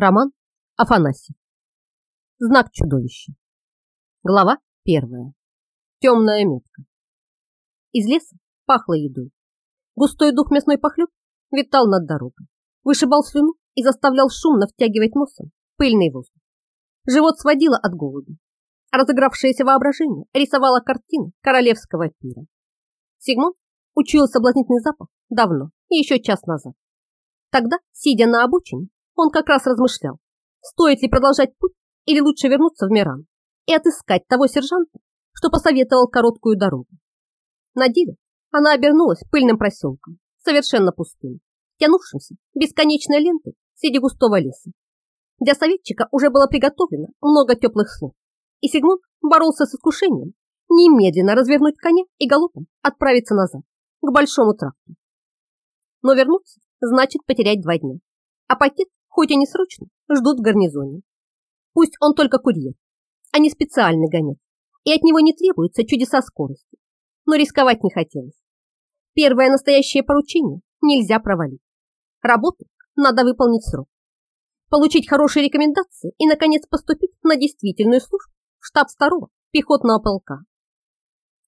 Роман Афанасьев. Знак чудовища. Глава первая. Темная метка. Из леса пахло едой. Густой дух мясной похлеб витал над дорогой, вышибал слюну и заставлял шумно втягивать носом пыльный воздух. Живот сводило от голода. Разыгравшееся воображение рисовало картины королевского пира. Сигмон учуял соблазнительный запах давно, еще час назад. Тогда, сидя на обочине, он как раз размышлял, стоит ли продолжать путь или лучше вернуться в Миран и отыскать того сержанта, что посоветовал короткую дорогу. На деле она обернулась пыльным проселком, совершенно пустым, тянувшимся бесконечной лентой среди густого леса. Для советчика уже было приготовлено много теплых слов, и Сигмунд боролся с искушением немедленно развернуть коня и галопом отправиться назад, к большому тракту. Но вернуться значит потерять два дня, а пакет хоть и не срочно, ждут в гарнизоне. Пусть он только курьер, а не специальный гонец, и от него не требуется чудеса скорости. Но рисковать не хотелось. Первое настоящее поручение нельзя провалить. Работу надо выполнить срок. Получить хорошие рекомендации и, наконец, поступить на действительную службу в штаб второго пехотного полка.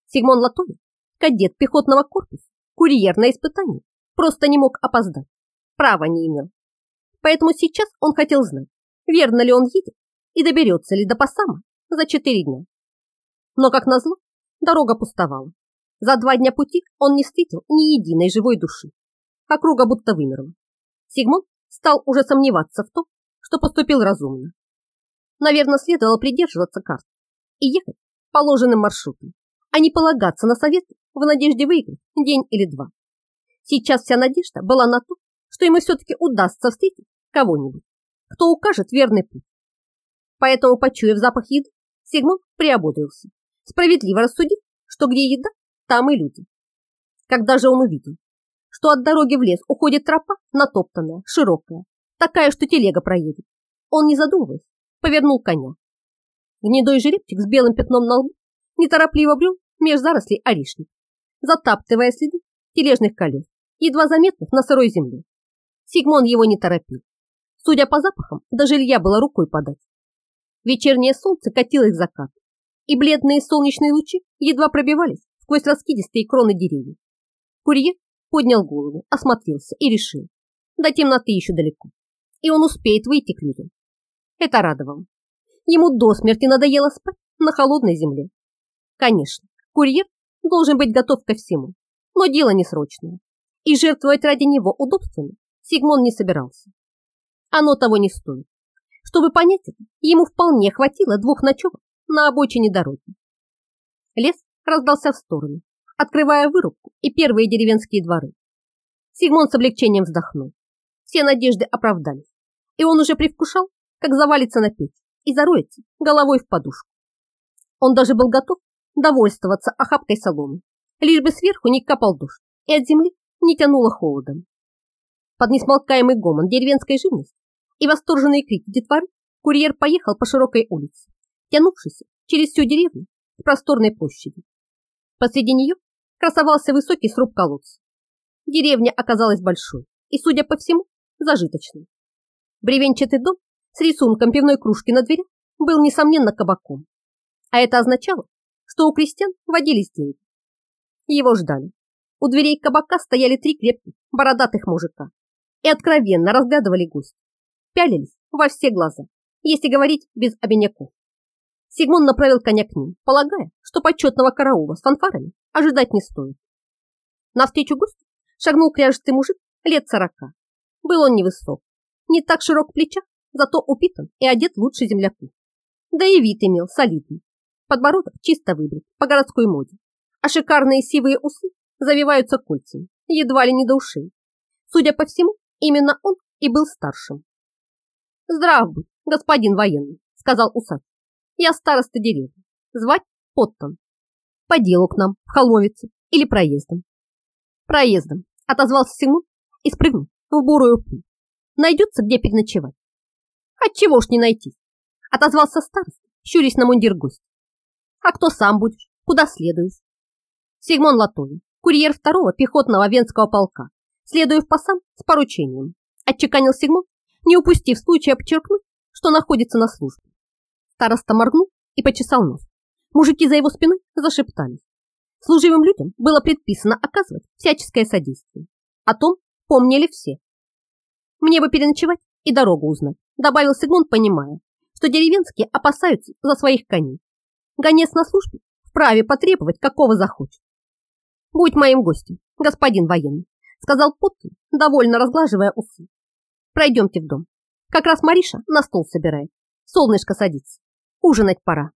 Сигмон Латовин, кадет пехотного корпуса, курьер на испытании, просто не мог опоздать. Права не имел. Поэтому сейчас он хотел знать, верно ли он едет и доберется ли до Пассама за четыре дня. Но, как назло, дорога пустовала. За два дня пути он не встретил ни единой живой души. Округа будто вымерла. Сигмон стал уже сомневаться в том, что поступил разумно. Наверное, следовало придерживаться карт и ехать положенным маршрутом, а не полагаться на советы в надежде выиграть день или два. Сейчас вся надежда была на то, что ему все-таки удастся встретить кого-нибудь, кто укажет верный путь. Поэтому, почуяв запах еды, Сигмон приободрился, справедливо рассудив, что где еда, там и люди. Когда же он увидел, что от дороги в лес уходит тропа, натоптанная, широкая, такая, что телега проедет, он, не задумываясь, повернул коня. Гнедой жеребчик с белым пятном на лбу неторопливо брел меж зарослей оришник, затаптывая следы тележных колес, едва заметных на сырой земле. Сигмон его не торопил. Судя по запахам, до жилья было рукой подать. Вечернее солнце катилось в закат, и бледные солнечные лучи едва пробивались сквозь раскидистые кроны деревьев. Курьер поднял голову, осмотрелся и решил, до темноты еще далеко, и он успеет выйти к людям. Это радовало. Ему до смерти надоело спать на холодной земле. Конечно, курьер должен быть готов ко всему, но дело не срочное, и жертвовать ради него удобствами Сигмон не собирался. Оно того не стоит. Чтобы понять это, ему вполне хватило двух ночевок на обочине дороги. Лес раздался в сторону, открывая вырубку и первые деревенские дворы. Сигмон с облегчением вздохнул. Все надежды оправдались, и он уже привкушал, как завалится на печь и зароется головой в подушку. Он даже был готов довольствоваться охапкой соломы, лишь бы сверху не капал дождь и от земли не тянуло холодом. Под несмолкаемый гомон деревенской живности и восторженные крики детворы курьер поехал по широкой улице, тянувшейся через всю деревню к просторной площади. Посреди нее красовался высокий сруб колодца. Деревня оказалась большой и, судя по всему, зажиточной. Бревенчатый дом с рисунком пивной кружки на дверях был, несомненно, кабаком. А это означало, что у крестьян водились деньги. Его ждали. У дверей кабака стояли три крепких, бородатых мужика и откровенно разглядывали гость. Пялились во все глаза, если говорить без обиняков. Сигмон направил коня к ним, полагая, что почетного караула с фанфарами ожидать не стоит. Навстречу гостю шагнул кряжестый мужик лет сорока. Был он невысок, не так широк в плечах, зато упитан и одет лучше земляков. Да и вид имел солидный. Подбородок чисто выбрит, по городской моде, а шикарные сивые усы завиваются кольцами, едва ли не до ушей. Судя по всему, Именно он и был старшим. «Здрав будь, господин военный», — сказал усач. «Я староста деревни. Звать Поттон. По делу к нам, в Холмовице, или проездом?» «Проездом», — отозвался Симон и спрыгнул в бурую пыль. «Найдется, где переночевать?» «Отчего ж не найти?» — отозвался староста, щурясь на мундир гость. «А кто сам будешь? Куда следуешь?» Сигмон Латовин, курьер второго пехотного венского полка, следуя в пасам с поручением, отчеканил Сигмон, не упустив случая подчеркнуть, что находится на службе. Староста моргнул и почесал нос. Мужики за его спиной зашептались. Служивым людям было предписано оказывать всяческое содействие. О том помнили все. Мне бы переночевать и дорогу узнать, добавил Сигмунд, понимая, что деревенские опасаются за своих коней. Гонец на службе вправе потребовать, какого захочет. Будь моим гостем, господин военный, сказал Поттон, довольно разглаживая усы. Пройдемте в дом. Как раз Мариша на стол собирает. Солнышко садится. Ужинать пора.